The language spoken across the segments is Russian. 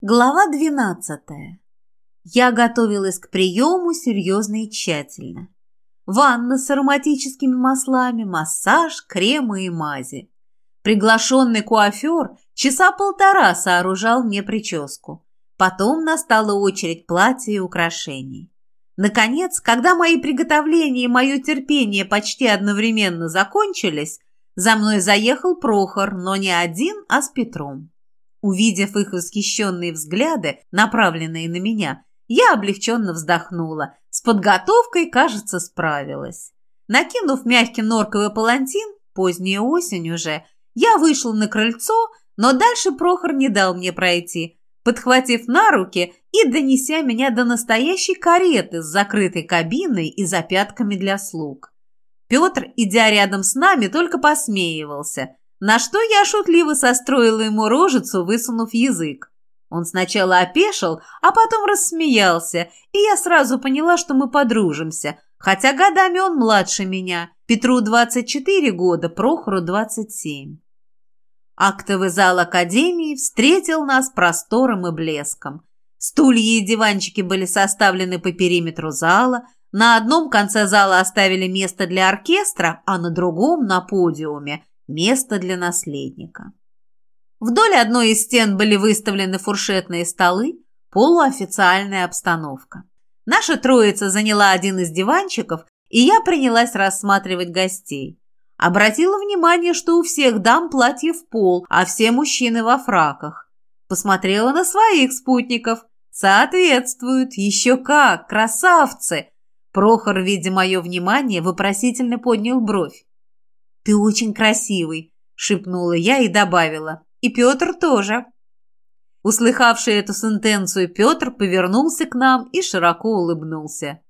Глава двенадцатая. Я готовилась к приему серьезно и тщательно. Ванна с ароматическими маслами, массаж, кремы и мази. Приглашенный куафер часа полтора сооружал мне прическу. Потом настала очередь платья и украшений. Наконец, когда мои приготовления и мое терпение почти одновременно закончились, за мной заехал Прохор, но не один, а с Петром. Увидев их восхищенные взгляды, направленные на меня, я облегченно вздохнула. С подготовкой, кажется, справилась. Накинув мягкий норковый палантин, поздняя осень уже, я вышла на крыльцо, но дальше Прохор не дал мне пройти, подхватив на руки и донеся меня до настоящей кареты с закрытой кабиной и запятками для слуг. Петр, идя рядом с нами, только посмеивался – на что я шутливо состроила ему рожицу, высунув язык. Он сначала опешил, а потом рассмеялся, и я сразу поняла, что мы подружимся, хотя годами он младше меня. Петру 24 года, Прохору 27. Актовый зал Академии встретил нас простором и блеском. Стулья и диванчики были составлены по периметру зала, на одном конце зала оставили место для оркестра, а на другом, на подиуме, место для наследника. Вдоль одной из стен были выставлены фуршетные столы, полуофициальная обстановка. Наша троица заняла один из диванчиков, и я принялась рассматривать гостей. Обратила внимание, что у всех дам платье в пол, а все мужчины во фраках. Посмотрела на своих спутников. Соответствуют, еще как, красавцы! Прохор, видя мое внимание, вопросительно поднял бровь. «Ты очень красивый», — шепнула я и добавила. «И Петр тоже». Услыхавший эту сентенцию, Петр повернулся к нам и широко улыбнулся.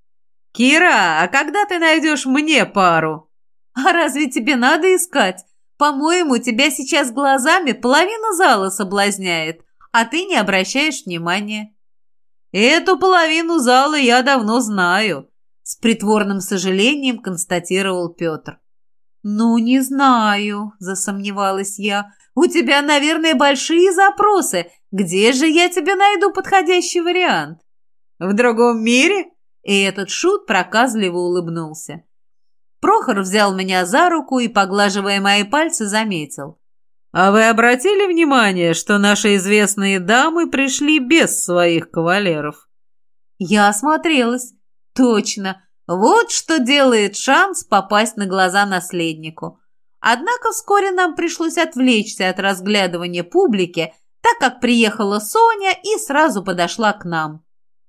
«Кира, а когда ты найдешь мне пару?» «А разве тебе надо искать? По-моему, тебя сейчас глазами половина зала соблазняет, а ты не обращаешь внимания». «Эту половину зала я давно знаю», — с притворным сожалением констатировал Петр. «Ну, не знаю», – засомневалась я. «У тебя, наверное, большие запросы. Где же я тебе найду подходящий вариант?» «В другом мире?» И этот шут проказливо улыбнулся. Прохор взял меня за руку и, поглаживая мои пальцы, заметил. «А вы обратили внимание, что наши известные дамы пришли без своих кавалеров?» Я осмотрелась. «Точно. Вот что делает шанс попасть на глаза наследнику. Однако вскоре нам пришлось отвлечься от разглядывания публики, так как приехала Соня и сразу подошла к нам.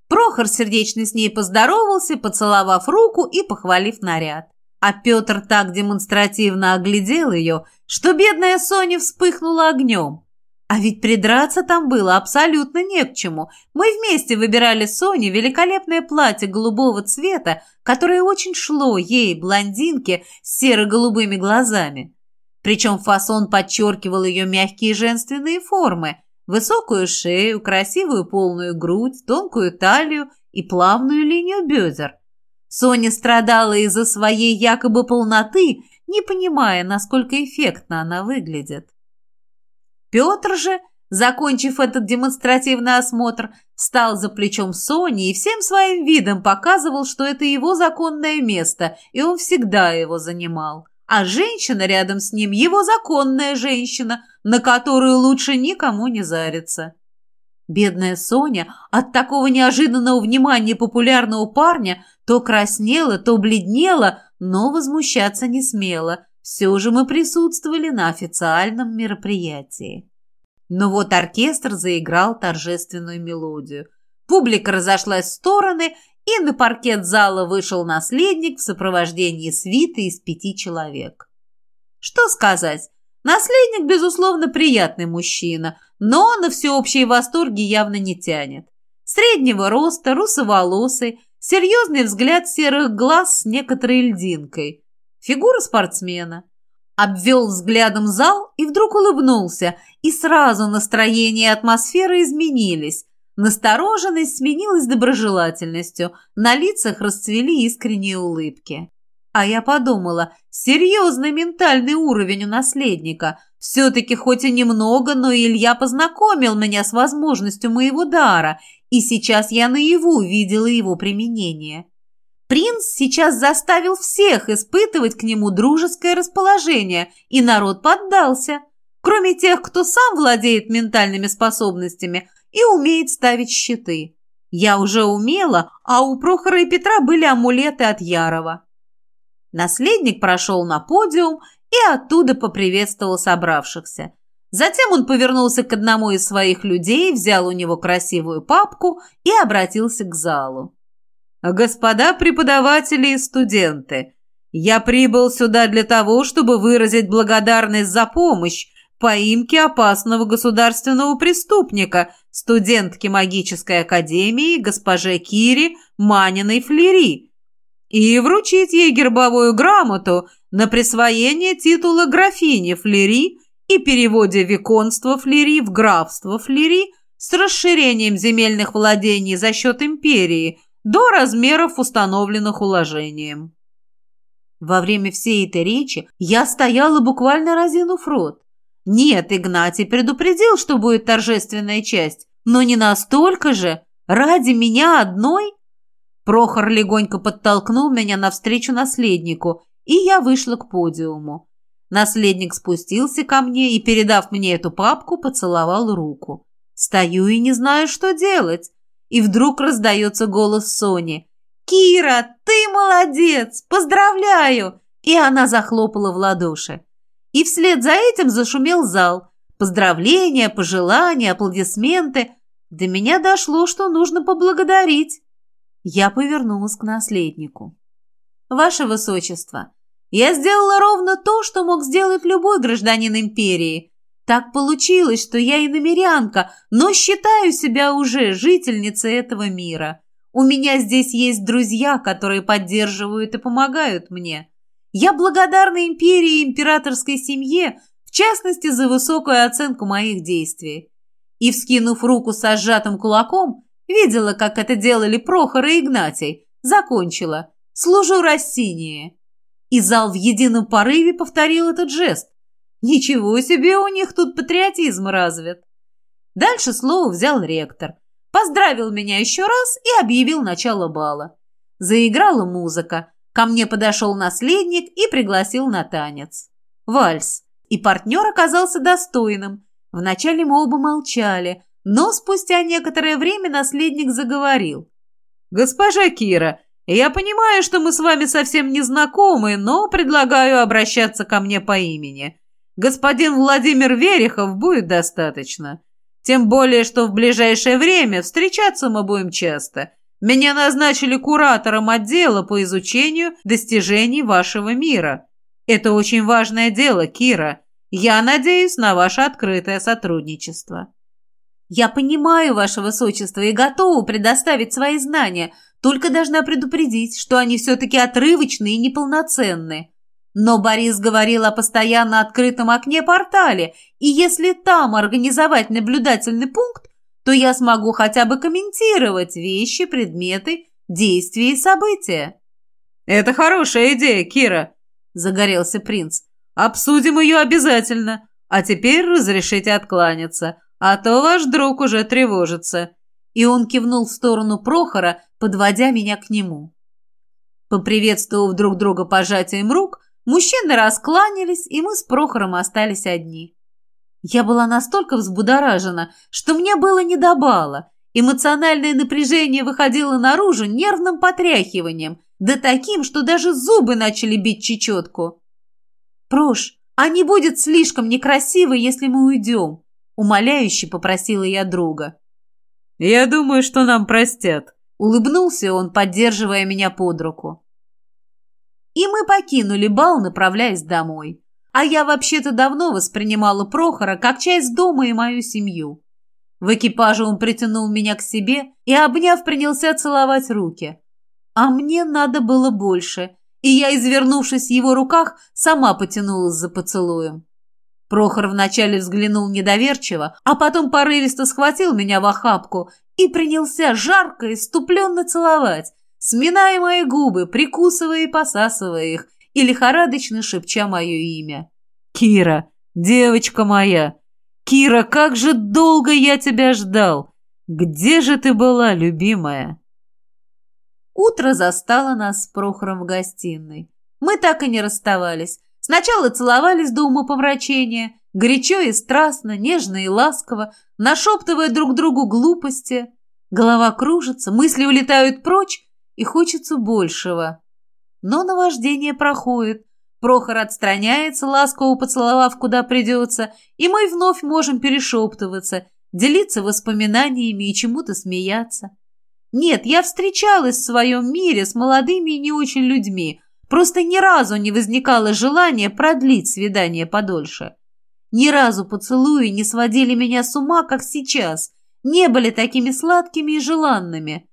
Прохор сердечно с ней поздоровался, поцеловав руку и похвалив наряд. А Петр так демонстративно оглядел ее, что бедная Соня вспыхнула огнем. А ведь придраться там было абсолютно не к чему. Мы вместе выбирали Соне великолепное платье голубого цвета, которое очень шло ей, блондинке, с серо-голубыми глазами. Причем фасон подчеркивал ее мягкие женственные формы, высокую шею, красивую полную грудь, тонкую талию и плавную линию бедер. Соня страдала из-за своей якобы полноты, не понимая, насколько эффектно она выглядит. Петр же, закончив этот демонстративный осмотр, встал за плечом Сони и всем своим видом показывал, что это его законное место, и он всегда его занимал. А женщина рядом с ним – его законная женщина, на которую лучше никому не зариться. Бедная Соня от такого неожиданного внимания популярного парня то краснела, то бледнела, но возмущаться не смела – все же мы присутствовали на официальном мероприятии. Но вот оркестр заиграл торжественную мелодию. Публика разошлась в стороны, и на паркет зала вышел наследник в сопровождении свиты из пяти человек. Что сказать? Наследник, безусловно, приятный мужчина, но на всеобщие восторги явно не тянет. Среднего роста, русоволосый, серьезный взгляд серых глаз с некоторой льдинкой – Фигура спортсмена. Обвел взглядом зал и вдруг улыбнулся, и сразу настроение и атмосфера изменились. Настороженность сменилась доброжелательностью, на лицах расцвели искренние улыбки. А я подумала, серьезный ментальный уровень у наследника. Все-таки хоть и немного, но Илья познакомил меня с возможностью моего дара, и сейчас я наяву видела его применение. Принц сейчас заставил всех испытывать к нему дружеское расположение, и народ поддался, кроме тех, кто сам владеет ментальными способностями и умеет ставить щиты. Я уже умела, а у Прохора и Петра были амулеты от Ярова. Наследник прошел на подиум и оттуда поприветствовал собравшихся. Затем он повернулся к одному из своих людей, взял у него красивую папку и обратился к залу. «Господа преподаватели и студенты, я прибыл сюда для того, чтобы выразить благодарность за помощь поимке опасного государственного преступника, студентки магической академии госпоже Кире Маниной Флери, и вручить ей гербовую грамоту на присвоение титула графини Флери и переводе виконства Флери в графство Флери с расширением земельных владений за счет империи до размеров, установленных уложением. Во время всей этой речи я стояла буквально разинув рот. Нет, Игнатий предупредил, что будет торжественная часть, но не настолько же. Ради меня одной Прохор легонько подтолкнул меня навстречу наследнику, и я вышла к подиуму. Наследник спустился ко мне и, передав мне эту папку, поцеловал руку. Стою и не знаю, что делать. И вдруг раздается голос Сони. «Кира, ты молодец! Поздравляю!» И она захлопала в ладоши. И вслед за этим зашумел зал. Поздравления, пожелания, аплодисменты. До меня дошло, что нужно поблагодарить. Я повернулась к наследнику. «Ваше Высочество, я сделала ровно то, что мог сделать любой гражданин империи. Так получилось, что я и намерянка, но считаю себя уже жительницей этого мира. У меня здесь есть друзья, которые поддерживают и помогают мне. Я благодарна империи и императорской семье, в частности, за высокую оценку моих действий. И, вскинув руку со сжатым кулаком, Видела, как это делали Прохор и Игнатий. Закончила. Служу Россинии. И зал в едином порыве повторил этот жест. Ничего себе у них тут патриотизм развит. Дальше слово взял ректор. Поздравил меня еще раз и объявил начало бала. Заиграла музыка. Ко мне подошел наследник и пригласил на танец. Вальс. И партнер оказался достойным. Вначале мы оба молчали, но спустя некоторое время наследник заговорил. «Госпожа Кира, я понимаю, что мы с вами совсем не знакомы, но предлагаю обращаться ко мне по имени. Господин Владимир Верехов будет достаточно. Тем более, что в ближайшее время встречаться мы будем часто. Меня назначили куратором отдела по изучению достижений вашего мира. Это очень важное дело, Кира. Я надеюсь на ваше открытое сотрудничество». «Я понимаю, ваше высочество, и готова предоставить свои знания, только должна предупредить, что они все-таки отрывочные и неполноценны. Но Борис говорил о постоянно открытом окне-портале, и если там организовать наблюдательный пункт, то я смогу хотя бы комментировать вещи, предметы, действия и события». «Это хорошая идея, Кира», – загорелся принц. «Обсудим ее обязательно. А теперь разрешите откланяться а то ваш друг уже тревожится». И он кивнул в сторону Прохора, подводя меня к нему. Поприветствовав друг друга пожатием рук, мужчины раскланялись, и мы с Прохором остались одни. Я была настолько взбудоражена, что мне было не до бала. Эмоциональное напряжение выходило наружу нервным потряхиванием, да таким, что даже зубы начали бить чечетку. «Прош, а не будет слишком некрасиво, если мы уйдем?» Умоляюще попросила я друга. «Я думаю, что нам простят», — улыбнулся он, поддерживая меня под руку. И мы покинули бал, направляясь домой. А я вообще-то давно воспринимала Прохора как часть дома и мою семью. В экипаже он притянул меня к себе и, обняв, принялся целовать руки. А мне надо было больше, и я, извернувшись в его руках, сама потянулась за поцелуем. Прохор вначале взглянул недоверчиво, а потом порывисто схватил меня в охапку и принялся жарко и ступленно целовать, сминая мои губы, прикусывая и посасывая их, и лихорадочно шепча мое имя. «Кира, девочка моя! Кира, как же долго я тебя ждал! Где же ты была, любимая?» Утро застало нас с Прохором в гостиной. Мы так и не расставались. Сначала целовались до умопомрачения, горячо и страстно, нежно и ласково, нашептывая друг другу глупости. Голова кружится, мысли улетают прочь, и хочется большего. Но наваждение проходит. Прохор отстраняется, ласково поцеловав, куда придется, и мы вновь можем перешептываться, делиться воспоминаниями и чему-то смеяться. Нет, я встречалась в своем мире с молодыми и не очень людьми, просто ни разу не возникало желания продлить свидание подольше. Ни разу поцелуи не сводили меня с ума, как сейчас, не были такими сладкими и желанными.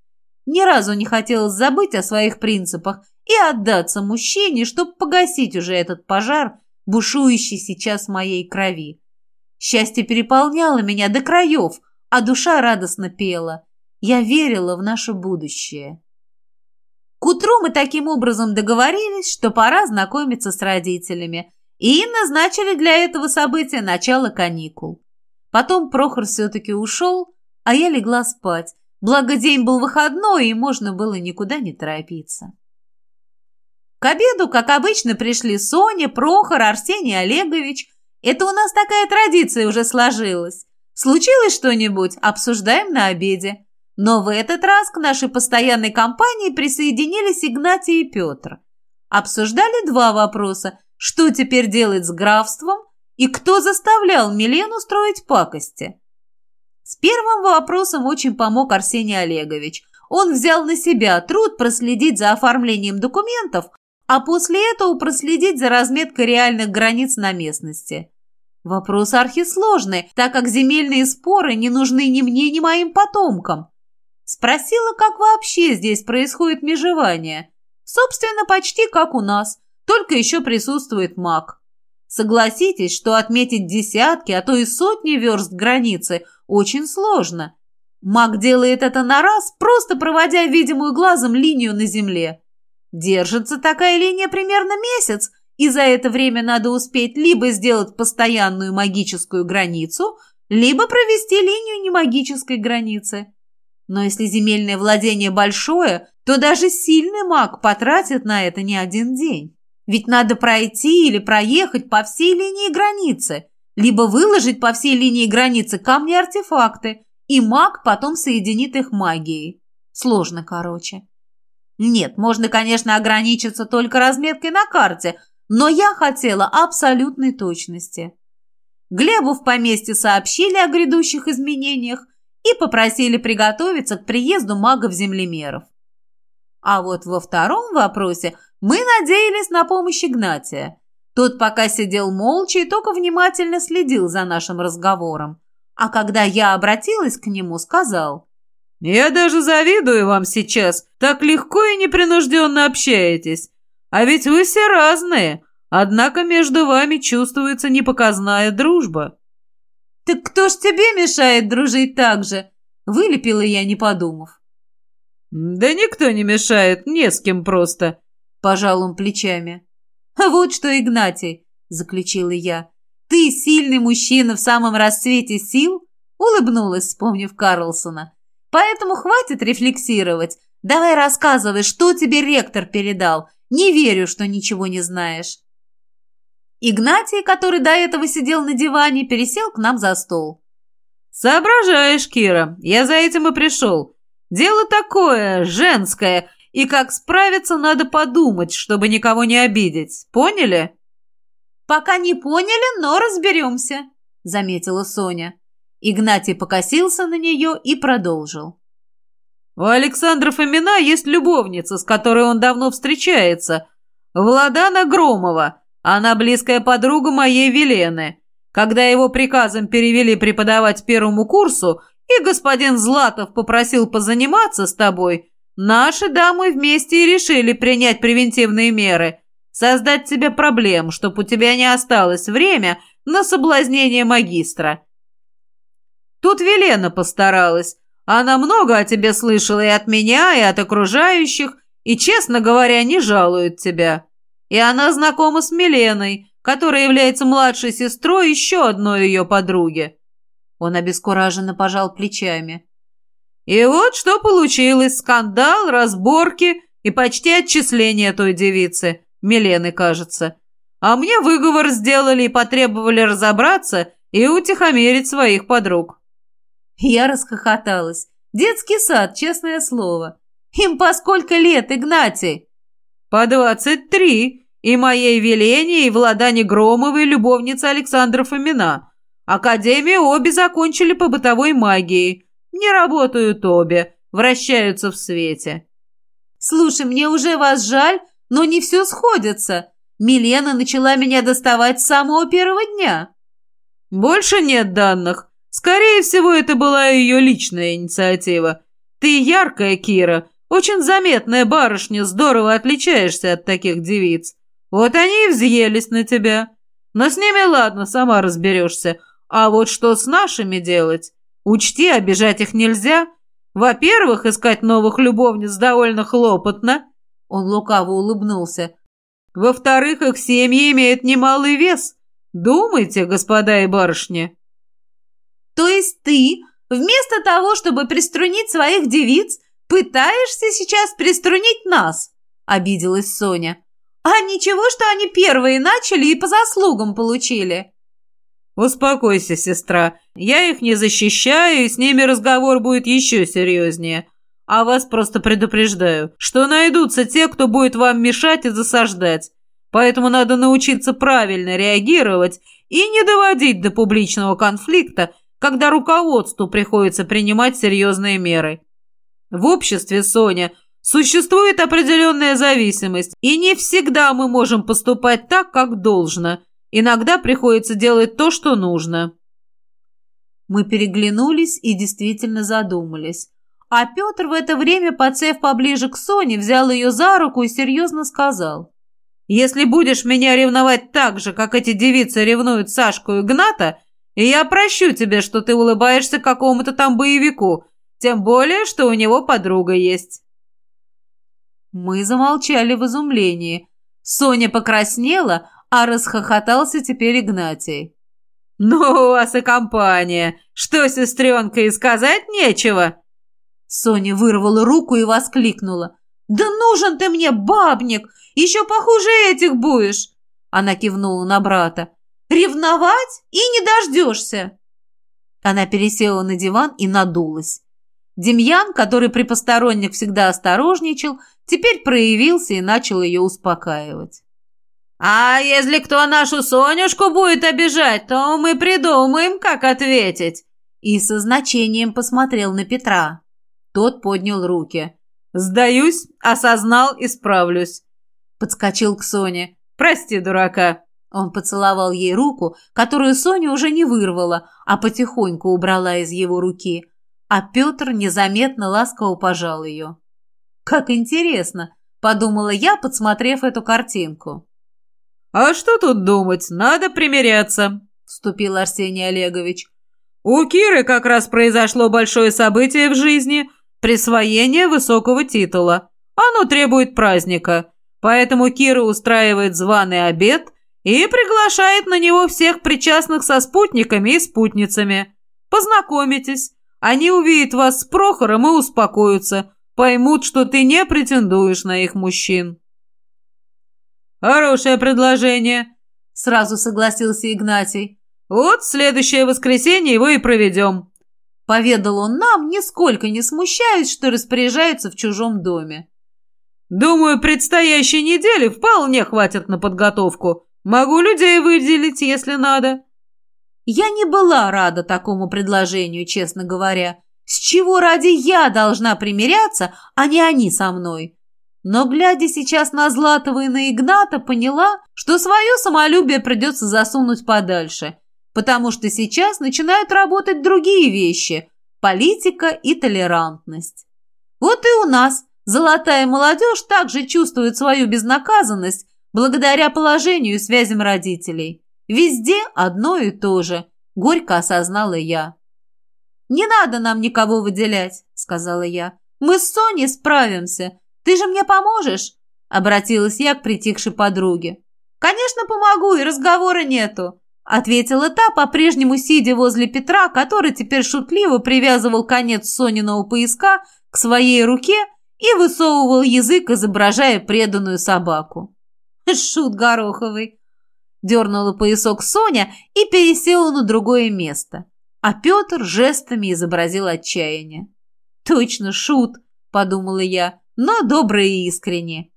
Ни разу не хотелось забыть о своих принципах и отдаться мужчине, чтобы погасить уже этот пожар, бушующий сейчас в моей крови. Счастье переполняло меня до краев, а душа радостно пела. Я верила в наше будущее. К утру мы таким образом договорились, что пора знакомиться с родителями, и назначили для этого события начало каникул. Потом Прохор все-таки ушел, а я легла спать, благо день был выходной, и можно было никуда не торопиться. К обеду, как обычно, пришли Соня, Прохор, Арсений Олегович. Это у нас такая традиция уже сложилась. Случилось что-нибудь, обсуждаем на обеде. Но в этот раз к нашей постоянной компании присоединились Игнатий и Петр. Обсуждали два вопроса. Что теперь делать с графством и кто заставлял Милену строить пакости? С первым вопросом очень помог Арсений Олегович. Он взял на себя труд проследить за оформлением документов, а после этого проследить за разметкой реальных границ на местности. Вопрос архисложный, так как земельные споры не нужны ни мне, ни моим потомкам. Спросила, как вообще здесь происходит межевание. Собственно, почти как у нас, только еще присутствует маг. Согласитесь, что отметить десятки, а то и сотни верст границы очень сложно. Маг делает это на раз, просто проводя видимую глазом линию на земле. Держится такая линия примерно месяц, и за это время надо успеть либо сделать постоянную магическую границу, либо провести линию немагической границы. Но если земельное владение большое, то даже сильный маг потратит на это не один день. Ведь надо пройти или проехать по всей линии границы, либо выложить по всей линии границы камни-артефакты, и маг потом соединит их магией. Сложно, короче. Нет, можно, конечно, ограничиться только разметкой на карте, но я хотела абсолютной точности. Глебу в поместье сообщили о грядущих изменениях и попросили приготовиться к приезду магов-землемеров. А вот во втором вопросе мы надеялись на помощь Игнатия. Тот пока сидел молча и только внимательно следил за нашим разговором. А когда я обратилась к нему, сказал, «Я даже завидую вам сейчас, так легко и непринужденно общаетесь. А ведь вы все разные, однако между вами чувствуется непоказная дружба». «Так кто ж тебе мешает дружить так же?» — вылепила я, не подумав. «Да никто не мешает, не с кем просто», — пожал он плечами. «А вот что, Игнатий», — заключила я, — «ты сильный мужчина в самом расцвете сил?» — улыбнулась, вспомнив Карлсона. «Поэтому хватит рефлексировать. Давай рассказывай, что тебе ректор передал. Не верю, что ничего не знаешь». Игнатий, который до этого сидел на диване, пересел к нам за стол. «Соображаешь, Кира, я за этим и пришел. Дело такое, женское, и как справиться, надо подумать, чтобы никого не обидеть. Поняли?» «Пока не поняли, но разберемся», — заметила Соня. Игнатий покосился на нее и продолжил. «У Александра Фомина есть любовница, с которой он давно встречается. Владана Громова. Она близкая подруга моей Велены. Когда его приказом перевели преподавать первому курсу, и господин Златов попросил позаниматься с тобой, наши дамы вместе и решили принять превентивные меры, создать тебе проблем, чтобы у тебя не осталось время на соблазнение магистра. Тут Велена постаралась. Она много о тебе слышала и от меня, и от окружающих, и, честно говоря, не жалует тебя. И она знакома с Миленой, которая является младшей сестрой еще одной ее подруги». Он обескураженно пожал плечами. «И вот что получилось. Скандал, разборки и почти отчисление той девицы, Милены, кажется. А мне выговор сделали и потребовали разобраться и утихомирить своих подруг». Я расхохоталась. Детский сад, честное слово. Им по сколько лет, Игнатий? По двадцать три. И моей Велене, и Владане Громовой, любовница Александра Фомина. Академию обе закончили по бытовой магии. Не работают обе, вращаются в свете. Слушай, мне уже вас жаль, но не все сходится. Милена начала меня доставать с самого первого дня. Больше нет данных. Скорее всего, это была ее личная инициатива. Ты яркая, Кира, очень заметная барышня, здорово отличаешься от таких девиц. Вот они и взъелись на тебя. Но с ними ладно, сама разберешься. А вот что с нашими делать? Учти, обижать их нельзя. Во-первых, искать новых любовниц довольно хлопотно. Он лукаво улыбнулся. Во-вторых, их семьи имеют немалый вес. Думайте, господа и барышни. То есть ты, вместо того, чтобы приструнить своих девиц, пытаешься сейчас приструнить нас?» – обиделась Соня. «А ничего, что они первые начали и по заслугам получили?» «Успокойся, сестра. Я их не защищаю, и с ними разговор будет еще серьезнее. А вас просто предупреждаю, что найдутся те, кто будет вам мешать и засаждать. Поэтому надо научиться правильно реагировать и не доводить до публичного конфликта когда руководству приходится принимать серьезные меры. В обществе, Соня, существует определенная зависимость, и не всегда мы можем поступать так, как должно. Иногда приходится делать то, что нужно. Мы переглянулись и действительно задумались. А Петр в это время, подсев поближе к Соне, взял ее за руку и серьезно сказал. «Если будешь меня ревновать так же, как эти девицы ревнуют Сашку и Гната, я прощу тебе, что ты улыбаешься какому-то там боевику, тем более, что у него подруга есть». Мы замолчали в изумлении. Соня покраснела, а расхохотался теперь Игнатий. «Ну, у вас и компания! Что, сестренка, и сказать нечего?» Соня вырвала руку и воскликнула. «Да нужен ты мне, бабник! Еще похуже этих будешь!» Она кивнула на брата. Ревновать и не дождешься!» Она пересела на диван и надулась. Демьян, который при посторонних всегда осторожничал, теперь проявился и начал ее успокаивать. «А если кто нашу Сонюшку будет обижать, то мы придумаем, как ответить!» И со значением посмотрел на Петра. Тот поднял руки. «Сдаюсь, осознал, исправлюсь!» Подскочил к Соне. «Прости, дурака!» Он поцеловал ей руку, которую Соня уже не вырвала, а потихоньку убрала из его руки. А Петр незаметно ласково пожал ее. «Как интересно!» – подумала я, подсмотрев эту картинку. «А что тут думать? Надо примиряться», – вступил Арсений Олегович. «У Киры как раз произошло большое событие в жизни – присвоение высокого титула. Оно требует праздника, поэтому Кира устраивает званый обед – и приглашает на него всех причастных со спутниками и спутницами. Познакомитесь. Они увидят вас с Прохором и успокоятся, поймут, что ты не претендуешь на их мужчин. Хорошее предложение, сразу согласился Игнатий. Вот следующее воскресенье его и проведем. Поведал он нам, нисколько не смущаясь, что распоряжается в чужом доме. Думаю, предстоящей недели вполне хватит на подготовку. Могу людей выделить, если надо». Я не была рада такому предложению, честно говоря. С чего ради я должна примиряться, а не они со мной? Но, глядя сейчас на Златова и на Игната, поняла, что свое самолюбие придется засунуть подальше, потому что сейчас начинают работать другие вещи – политика и толерантность. Вот и у нас золотая молодежь также чувствует свою безнаказанность, благодаря положению и связям родителей. Везде одно и то же, горько осознала я. «Не надо нам никого выделять», — сказала я. «Мы с Соней справимся. Ты же мне поможешь?» — обратилась я к притихшей подруге. «Конечно, помогу, и разговора нету», — ответила та, по-прежнему сидя возле Петра, который теперь шутливо привязывал конец Сониного пояска к своей руке и высовывал язык, изображая преданную собаку. «Шут гороховый!» Дернула поясок Соня и пересела на другое место, а Петр жестами изобразил отчаяние. «Точно, шут!» – подумала я, но добрый и искренне.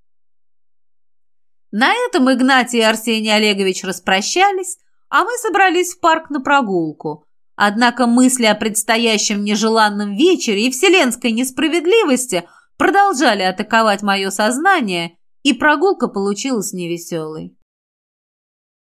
На этом Игнатий и Арсений Олегович распрощались, а мы собрались в парк на прогулку. Однако мысли о предстоящем нежеланном вечере и вселенской несправедливости продолжали атаковать мое сознание, и прогулка получилась невеселой.